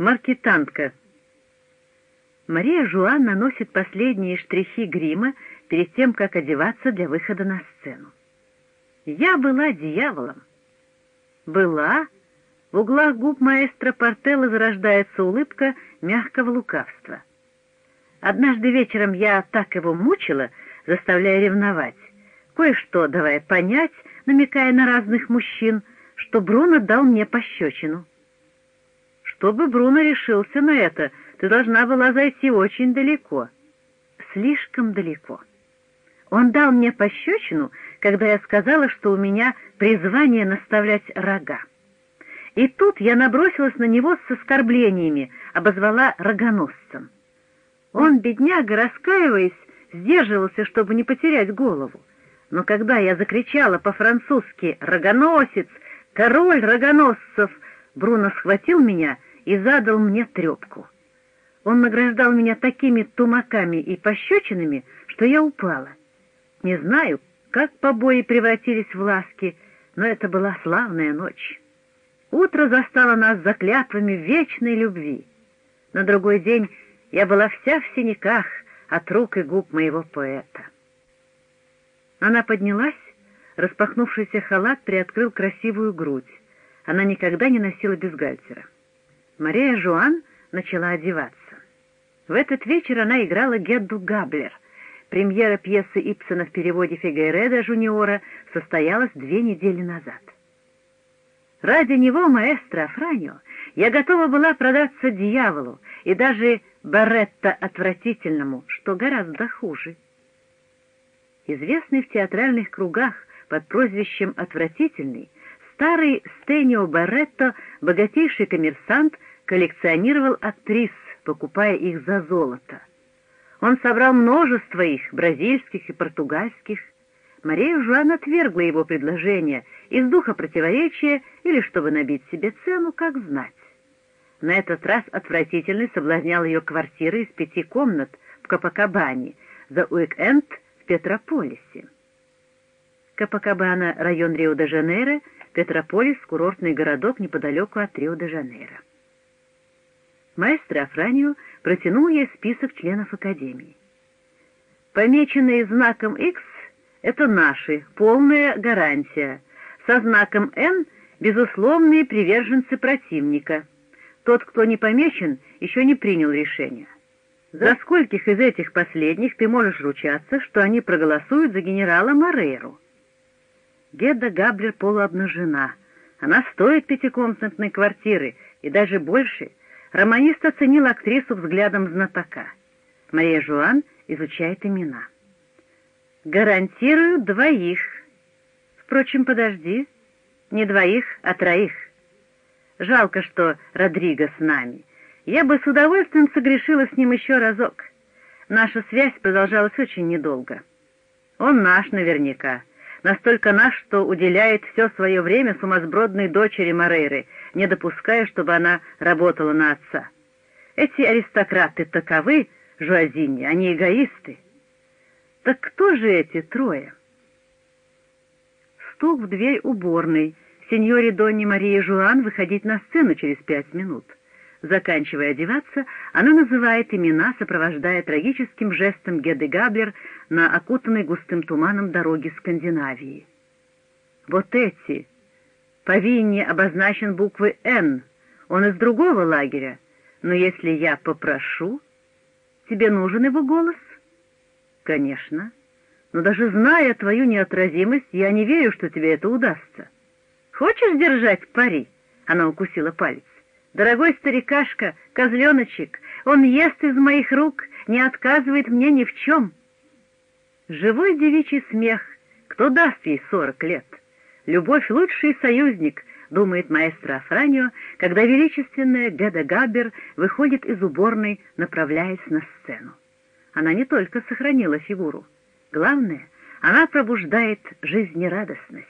Маркетантка. Мария Жуан наносит последние штрихи грима перед тем, как одеваться для выхода на сцену. Я была дьяволом. Была. В углах губ маэстро Портелла зарождается улыбка мягкого лукавства. Однажды вечером я так его мучила, заставляя ревновать, кое-что давая понять, намекая на разных мужчин, что Бруно дал мне пощечину. Чтобы Бруно решился на это, ты должна была зайти очень далеко. Слишком далеко. Он дал мне пощечину, когда я сказала, что у меня призвание наставлять рога. И тут я набросилась на него с оскорблениями, обозвала рогоносцем. Он, бедняга, раскаиваясь, сдерживался, чтобы не потерять голову. Но когда я закричала по-французски «Рогоносец! Король рогоносцев!», Бруно схватил меня и задал мне трепку. Он награждал меня такими тумаками и пощечинами, что я упала. Не знаю, как побои превратились в ласки, но это была славная ночь. Утро застало нас за клятвами вечной любви. На другой день я была вся в синяках от рук и губ моего поэта. Она поднялась, распахнувшийся халат приоткрыл красивую грудь. Она никогда не носила бюстгальтера. Мария Жуан начала одеваться. В этот вечер она играла Гедду Габлер. Премьера пьесы Ипсона в переводе Фигейреда Жуниора состоялась две недели назад. Ради него, маэстро Афранио, я готова была продаться дьяволу и даже Баретта отвратительному, что гораздо хуже. Известный в театральных кругах под прозвищем «Отвратительный», старый Стенио Баретто, богатейший коммерсант, коллекционировал актрис, покупая их за золото. Он собрал множество их, бразильских и португальских. Мария Жуан отвергла его предложение из духа противоречия или чтобы набить себе цену, как знать. На этот раз отвратительный соблазнял ее квартиры из пяти комнат в Капакабане за уик-энд в Петрополисе. Капакабана — район Рио-де-Жанейро, Петрополис — курортный городок неподалеку от Рио-де-Жанейро. Маэстро Афранио протянул ей список членов Академии. Помеченные знаком X — это наши, полная гарантия. Со знаком N — безусловные приверженцы противника. Тот, кто не помечен, еще не принял решения. За скольких из этих последних ты можешь ручаться, что они проголосуют за генерала Морейру? Геда Габлер полуобнажена. Она стоит пятикомнатной квартиры и даже больше — Романист оценил актрису взглядом знатока. Мария Жуан изучает имена. «Гарантирую двоих. Впрочем, подожди, не двоих, а троих. Жалко, что Родриго с нами. Я бы с удовольствием согрешила с ним еще разок. Наша связь продолжалась очень недолго. Он наш наверняка, настолько наш, что уделяет все свое время сумасбродной дочери Морейры — не допуская, чтобы она работала на отца. Эти аристократы таковы, Жуазини, они эгоисты. Так кто же эти трое? Стук в дверь уборной. Сеньоре Донни Мария Жуан выходить на сцену через пять минут. Заканчивая одеваться, она называет имена, сопровождая трагическим жестом Геды Габлер на окутанной густым туманом дороге Скандинавии. Вот эти, по Винне обозначен буквой «Н». Он из другого лагеря. Но если я попрошу... Тебе нужен его голос? Конечно. Но даже зная твою неотразимость, я не верю, что тебе это удастся. Хочешь держать пари? Она укусила палец. Дорогой старикашка, козленочек, он ест из моих рук, не отказывает мне ни в чем. Живой девичий смех, кто даст ей сорок лет? Любовь — лучший союзник, думает маэстро Афранио, когда величественная Геда Габер выходит из уборной, направляясь на сцену. Она не только сохранила фигуру. Главное, она пробуждает жизнерадостность.